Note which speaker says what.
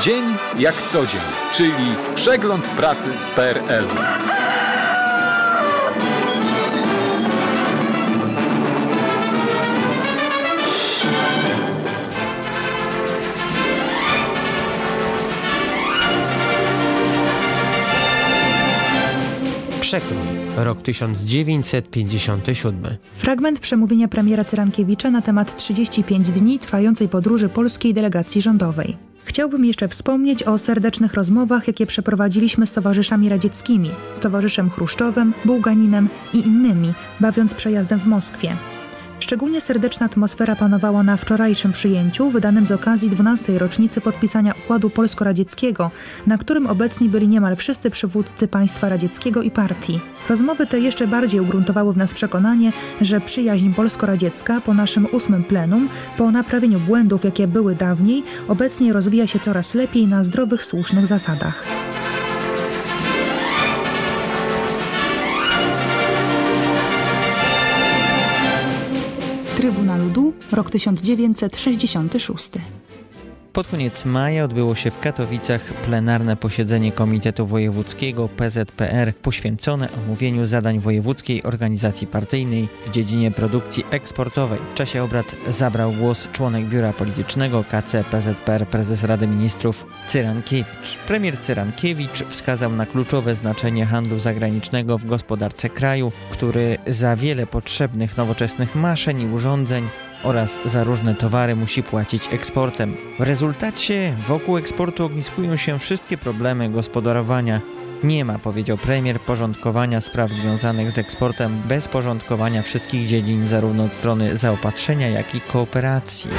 Speaker 1: Dzień jak co dzień, czyli przegląd prasy z PRL.
Speaker 2: Przekrój. Rok 1957.
Speaker 3: Fragment przemówienia premiera Cyrankiewicza na temat 35 dni trwającej podróży polskiej delegacji rządowej. Chciałbym jeszcze wspomnieć o serdecznych rozmowach, jakie przeprowadziliśmy z towarzyszami radzieckimi, z towarzyszem Chruszczowem, Bułganinem i innymi, bawiąc przejazdem w Moskwie. Szczególnie serdeczna atmosfera panowała na wczorajszym przyjęciu wydanym z okazji 12. rocznicy podpisania Układu Polsko-Radzieckiego, na którym obecni byli niemal wszyscy przywódcy państwa radzieckiego i partii. Rozmowy te jeszcze bardziej ugruntowały w nas przekonanie, że przyjaźń polsko-radziecka po naszym ósmym plenum, po naprawieniu błędów, jakie były dawniej, obecnie rozwija się coraz lepiej na zdrowych, słusznych zasadach. Rok 1966.
Speaker 2: Pod koniec maja odbyło się w Katowicach plenarne posiedzenie Komitetu Wojewódzkiego PZPR poświęcone omówieniu zadań Wojewódzkiej Organizacji Partyjnej w dziedzinie produkcji eksportowej. W czasie obrad zabrał głos członek Biura Politycznego KC PZPR prezes Rady Ministrów Cyrankiewicz. Premier Cyrankiewicz wskazał na kluczowe znaczenie handlu zagranicznego w gospodarce kraju, który za wiele potrzebnych nowoczesnych maszyn i urządzeń oraz za różne towary musi płacić eksportem. W rezultacie wokół eksportu ogniskują się wszystkie problemy gospodarowania. Nie ma, powiedział premier, porządkowania spraw związanych z eksportem bez porządkowania wszystkich dziedzin zarówno od strony zaopatrzenia, jak i kooperacji.